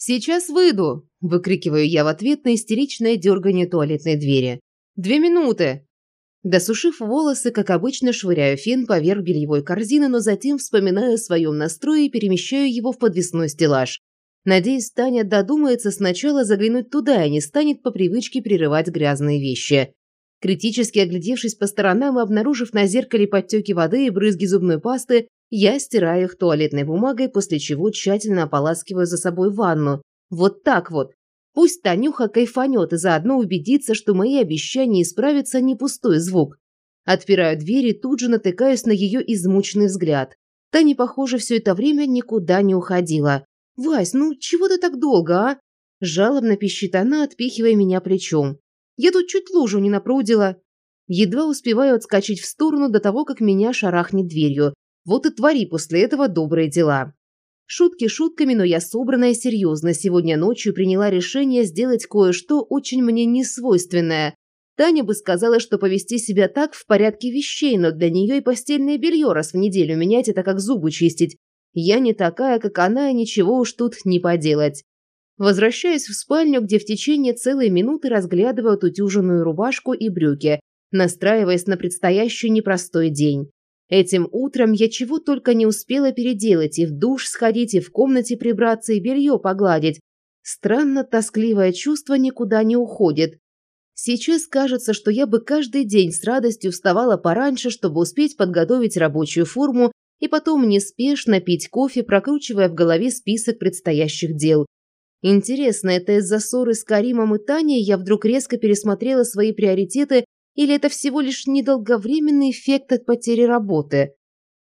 «Сейчас выйду!» – выкрикиваю я в ответ на истеричное дергание туалетной двери. «Две минуты!» Досушив волосы, как обычно, швыряю фен поверх бельевой корзины, но затем вспоминаю о своем настрое и перемещаю его в подвесной стеллаж. Надеюсь, Таня додумается сначала заглянуть туда и не станет по привычке прерывать грязные вещи. Критически оглядевшись по сторонам и обнаружив на зеркале подтеки воды и брызги зубной пасты, я стираю их туалетной бумагой, после чего тщательно ополаскиваю за собой ванну. Вот так вот. Пусть Танюха кайфанет и заодно убедится, что мои обещания исправятся не пустой звук. Отпираю дверь и тут же натыкаюсь на ее измученный взгляд. Таня, похоже, все это время никуда не уходила. «Вась, ну чего ты так долго, а?» Жалобно пищит она, отпихивая меня плечом. «Я тут чуть лужу не напрудила». Едва успеваю отскочить в сторону до того, как меня шарахнет дверью. Вот и твори после этого добрые дела. Шутки шутками, но я собранная серьезно сегодня ночью приняла решение сделать кое-что очень мне несвойственное. Таня бы сказала, что повести себя так в порядке вещей, но для нее и постельное белье раз в неделю менять – это как зубы чистить. Я не такая, как она, и ничего уж тут не поделать. Возвращаюсь в спальню, где в течение целой минуты разглядываю утюженную рубашку и брюки, настраиваясь на предстоящий непростой день. Этим утром я чего только не успела переделать, и в душ сходить, и в комнате прибраться, и белье погладить. Странно тоскливое чувство никуда не уходит. Сейчас кажется, что я бы каждый день с радостью вставала пораньше, чтобы успеть подготовить рабочую форму и потом неспешно пить кофе, прокручивая в голове список предстоящих дел. Интересно, это из-за ссоры с Каримом и Таней я вдруг резко пересмотрела свои приоритеты или это всего лишь недолговременный эффект от потери работы?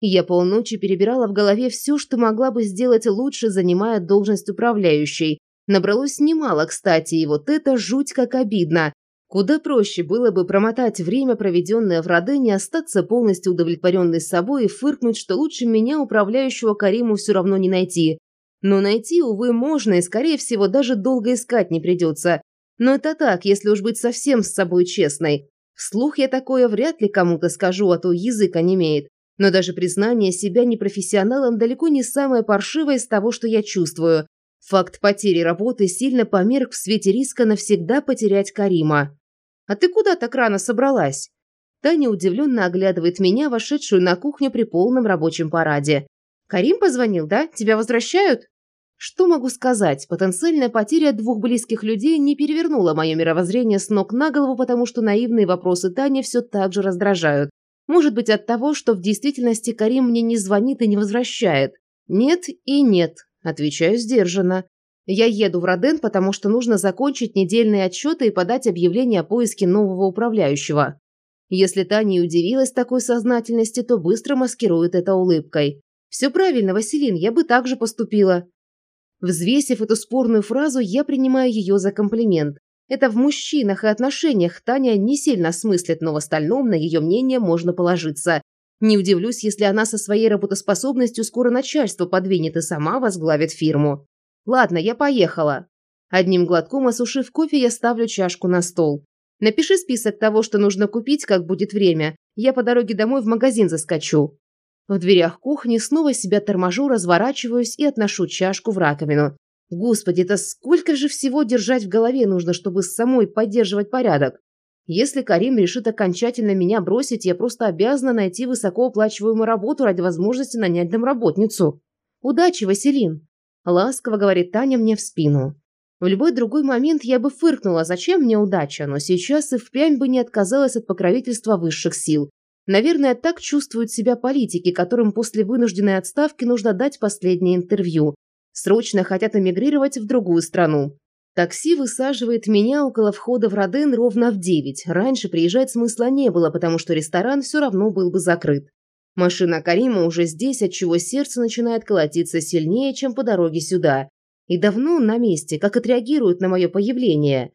Я полночи перебирала в голове все, что могла бы сделать лучше, занимая должность управляющей. Набралось немало, кстати, и вот это жуть как обидно. Куда проще было бы промотать время, проведенное в Родене, остаться полностью удовлетворенной собой и фыркнуть, что лучше меня, управляющего Кариму, все равно не найти. Но найти, увы, можно, и, скорее всего, даже долго искать не придется. Но это так, если уж быть совсем с собой честной. Вслух я такое вряд ли кому-то скажу, а то язык онемеет. Но даже признание себя непрофессионалом далеко не самое паршивое из того, что я чувствую. Факт потери работы сильно померк в свете риска навсегда потерять Карима. «А ты куда так рано собралась?» Таня удивленно оглядывает меня, вошедшую на кухню при полном рабочем параде. «Карим позвонил, да? Тебя возвращают?» Что могу сказать? Потенциальная потеря двух близких людей не перевернула мое мировоззрение с ног на голову, потому что наивные вопросы Тани все так же раздражают. Может быть от того, что в действительности Карим мне не звонит и не возвращает. Нет и нет, отвечаю сдержанно. Я еду в Роден, потому что нужно закончить недельные отчеты и подать объявление о поиске нового управляющего. Если Таня удивилась такой сознательности, то быстро маскирует это улыбкой. «Все правильно, Василин, я бы так же поступила. Взвесив эту спорную фразу, я принимаю ее за комплимент. Это в мужчинах и отношениях Таня не сильно смыслит, но в остальном на ее мнение можно положиться. Не удивлюсь, если она со своей работоспособностью скоро начальство подвинет и сама возглавит фирму. Ладно, я поехала. Одним глотком осушив кофе, я ставлю чашку на стол. Напиши список того, что нужно купить, как будет время. Я по дороге домой в магазин заскочу. В дверях кухни снова себя торможу, разворачиваюсь и отношу чашку в раковину. Господи, это сколько же всего держать в голове нужно, чтобы самой поддерживать порядок? Если Карим решит окончательно меня бросить, я просто обязана найти высокооплачиваемую работу ради возможности нанять домработницу. Удачи, Василин! Ласково говорит Таня мне в спину. В любой другой момент я бы фыркнула, зачем мне удача, но сейчас и впрямь бы не отказалась от покровительства высших сил. Наверное, так чувствуют себя политики, которым после вынужденной отставки нужно дать последнее интервью. Срочно хотят эмигрировать в другую страну. Такси высаживает меня около входа в Роден ровно в 9. Раньше приезжать смысла не было, потому что ресторан все равно был бы закрыт. Машина Карима уже здесь, отчего сердце начинает колотиться сильнее, чем по дороге сюда. И давно на месте, как отреагируют на мое появление.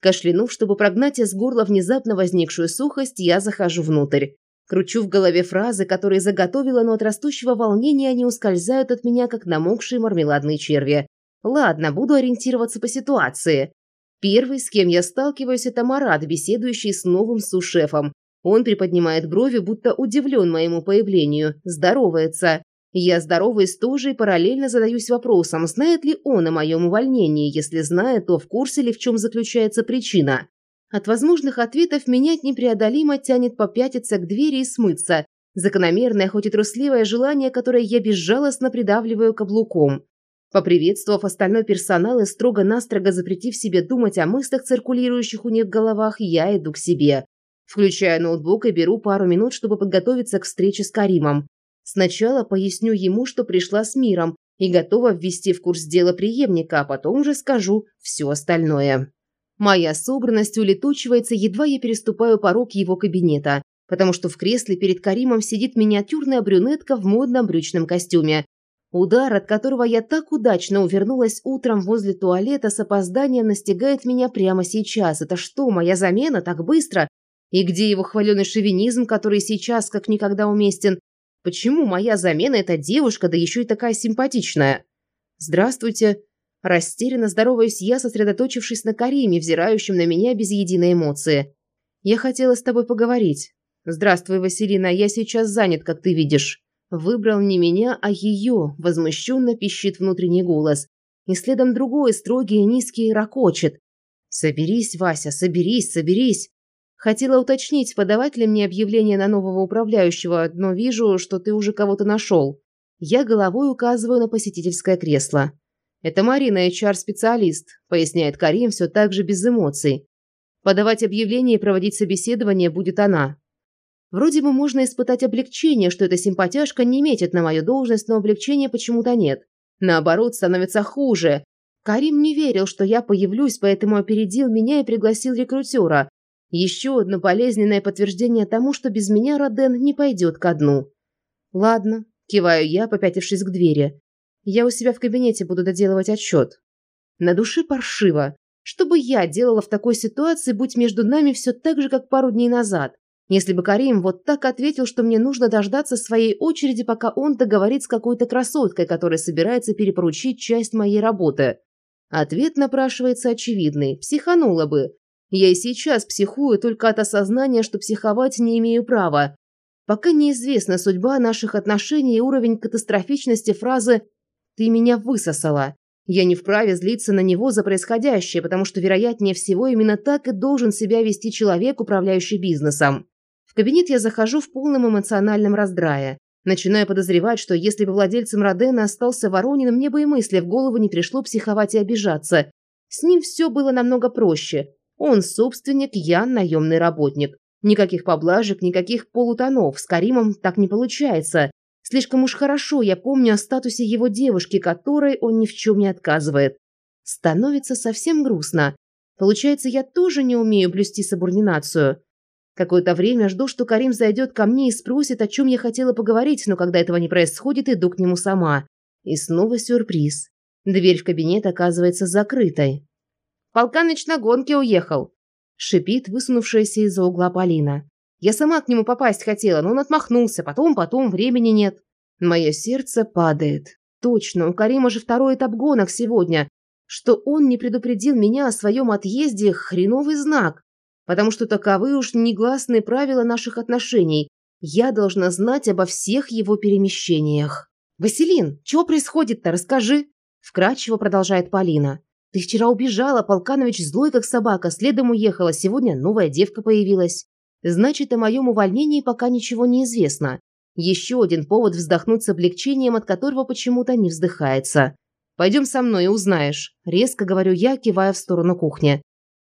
Кашлянув, чтобы прогнать из горла внезапно возникшую сухость, я захожу внутрь. Кручу в голове фразы, которые заготовила, но от растущего волнения они ускользают от меня, как намокшие мармеладные черви. Ладно, буду ориентироваться по ситуации. Первый, с кем я сталкиваюсь, это Марат, беседующий с новым сушефом. Он приподнимает брови, будто удивлен моему появлению, здоровается. Я здороваюсь тоже и параллельно задаюсь вопросом, знает ли он о моем увольнении, если знает, то в курсе ли в чем заключается причина. От возможных ответов меня непреодолимо тянет попятиться к двери и смыться. Закономерное, хоть и трусливое желание, которое я безжалостно придавливаю каблуком. Поприветствовав остальной персонал и строго-настрого запретив себе думать о мыслях, циркулирующих у них в головах, я иду к себе. Включаю ноутбук и беру пару минут, чтобы подготовиться к встрече с Каримом. Сначала поясню ему, что пришла с миром и готова ввести в курс дела преемника, а потом уже скажу все остальное. Моя собранность улетучивается, едва я переступаю порог его кабинета, потому что в кресле перед Каримом сидит миниатюрная брюнетка в модном брючном костюме. Удар, от которого я так удачно увернулась утром возле туалета с опозданием, настигает меня прямо сейчас. Это что, моя замена так быстро? И где его хваленый шовинизм, который сейчас как никогда уместен? Почему моя замена – эта девушка, да еще и такая симпатичная? Здравствуйте. Растерянно здороваюсь я, сосредоточившись на Кариме, взирающем на меня без единой эмоции. Я хотела с тобой поговорить. Здравствуй, Василина, я сейчас занят, как ты видишь. Выбрал не меня, а ее, возмущенно пищит внутренний голос. И следом другой, строгий и низкий, ракочет. «Соберись, Вася, соберись, соберись!» Хотела уточнить, подавать ли мне объявление на нового управляющего, но вижу, что ты уже кого-то нашел. Я головой указываю на посетительское кресло. «Это Марина, HR-специалист», – поясняет Карим все так же без эмоций. «Подавать объявление и проводить собеседование будет она». Вроде бы можно испытать облегчение, что эта симпатяшка не метит на мою должность, но облегчения почему-то нет. Наоборот, становится хуже. Карим не верил, что я появлюсь, поэтому опередил меня и пригласил рекрутера, еще одно болезненное подтверждение тому, что без меня Роден не пойдет ко дну. Ладно, киваю я, попятившись к двери. Я у себя в кабинете буду доделывать отчет. На душе паршиво. Что бы я делала в такой ситуации, будь между нами все так же, как пару дней назад? Если бы Карим вот так ответил, что мне нужно дождаться своей очереди, пока он договорит с какой-то красоткой, которая собирается перепоручить часть моей работы. Ответ напрашивается очевидный. Психанула бы. Я и сейчас психую только от осознания, что психовать не имею права. Пока неизвестна судьба наших отношений и уровень катастрофичности фразы «ты меня высосала». Я не вправе злиться на него за происходящее, потому что, вероятнее всего, именно так и должен себя вести человек, управляющий бизнесом. В кабинет я захожу в полном эмоциональном раздрае. Начинаю подозревать, что если бы владельцем Родена остался Воронин, мне бы и мысли в голову не пришло психовать и обижаться. С ним все было намного проще. Он собственник, я наемный работник. Никаких поблажек, никаких полутонов. С Каримом так не получается. Слишком уж хорошо я помню о статусе его девушки, которой он ни в чем не отказывает. Становится совсем грустно. Получается, я тоже не умею блюсти субординацию. Какое-то время жду, что Карим зайдет ко мне и спросит, о чем я хотела поговорить, но когда этого не происходит, иду к нему сама. И снова сюрприз. Дверь в кабинет оказывается закрытой. Полканыч на гонке уехал!» Шипит высунувшаяся из-за угла Полина. «Я сама к нему попасть хотела, но он отмахнулся. Потом, потом, времени нет». Мое сердце падает. Точно, у Карима же второй этап гонок сегодня. Что он не предупредил меня о своем отъезде – хреновый знак. Потому что таковы уж негласные правила наших отношений. Я должна знать обо всех его перемещениях. «Василин, что происходит-то? Расскажи!» Вкратчиво продолжает Полина. Ты вчера убежала, Полканович злой как собака, следом уехала, сегодня новая девка появилась. Значит, о моем увольнении пока ничего не известно. Еще один повод вздохнуть с облегчением, от которого почему-то не вздыхается. «Пойдем со мной и узнаешь», – резко говорю я, кивая в сторону кухни.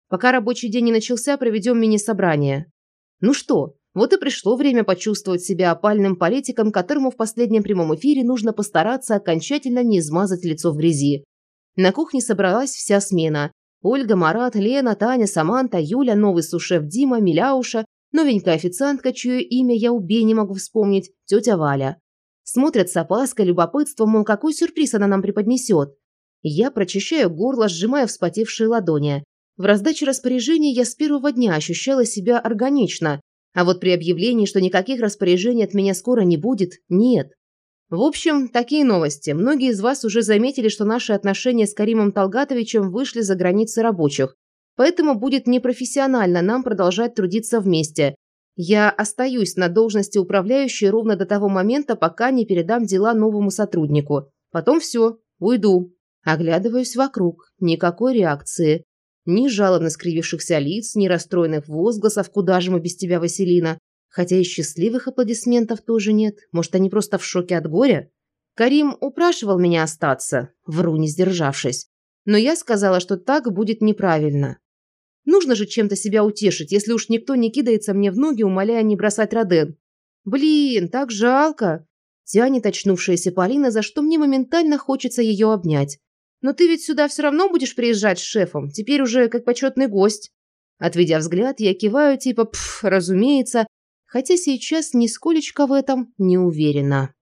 «Пока рабочий день не начался, проведем мини-собрание». Ну что, вот и пришло время почувствовать себя опальным политиком, которому в последнем прямом эфире нужно постараться окончательно не измазать лицо в грязи. На кухне собралась вся смена. Ольга, Марат, Лена, Таня, Саманта, Юля, новый сушеф Дима, Миляуша, новенькая официантка, чье имя я убей не могу вспомнить, тетя Валя. Смотрят с опаской, любопытством, мол, какой сюрприз она нам преподнесет. Я прочищаю горло, сжимая вспотевшие ладони. В раздаче распоряжений я с первого дня ощущала себя органично, а вот при объявлении, что никаких распоряжений от меня скоро не будет, нет. В общем, такие новости. Многие из вас уже заметили, что наши отношения с Каримом Талгатовичем вышли за границы рабочих. Поэтому будет непрофессионально нам продолжать трудиться вместе. Я остаюсь на должности управляющей ровно до того момента, пока не передам дела новому сотруднику. Потом все, уйду. Оглядываюсь вокруг. Никакой реакции. Ни жалобно скривившихся лиц, ни расстроенных возгласов «Куда же мы без тебя, Василина?» Хотя и счастливых аплодисментов тоже нет. Может, они просто в шоке от горя? Карим упрашивал меня остаться, вру не сдержавшись. Но я сказала, что так будет неправильно. Нужно же чем-то себя утешить, если уж никто не кидается мне в ноги, умоляя не бросать Роден. Блин, так жалко. Тянет очнувшаяся Полина, за что мне моментально хочется ее обнять. Но ты ведь сюда все равно будешь приезжать с шефом, теперь уже как почетный гость. Отведя взгляд, я киваю, типа, пф, разумеется, хотя сейчас нисколечко в этом не уверена.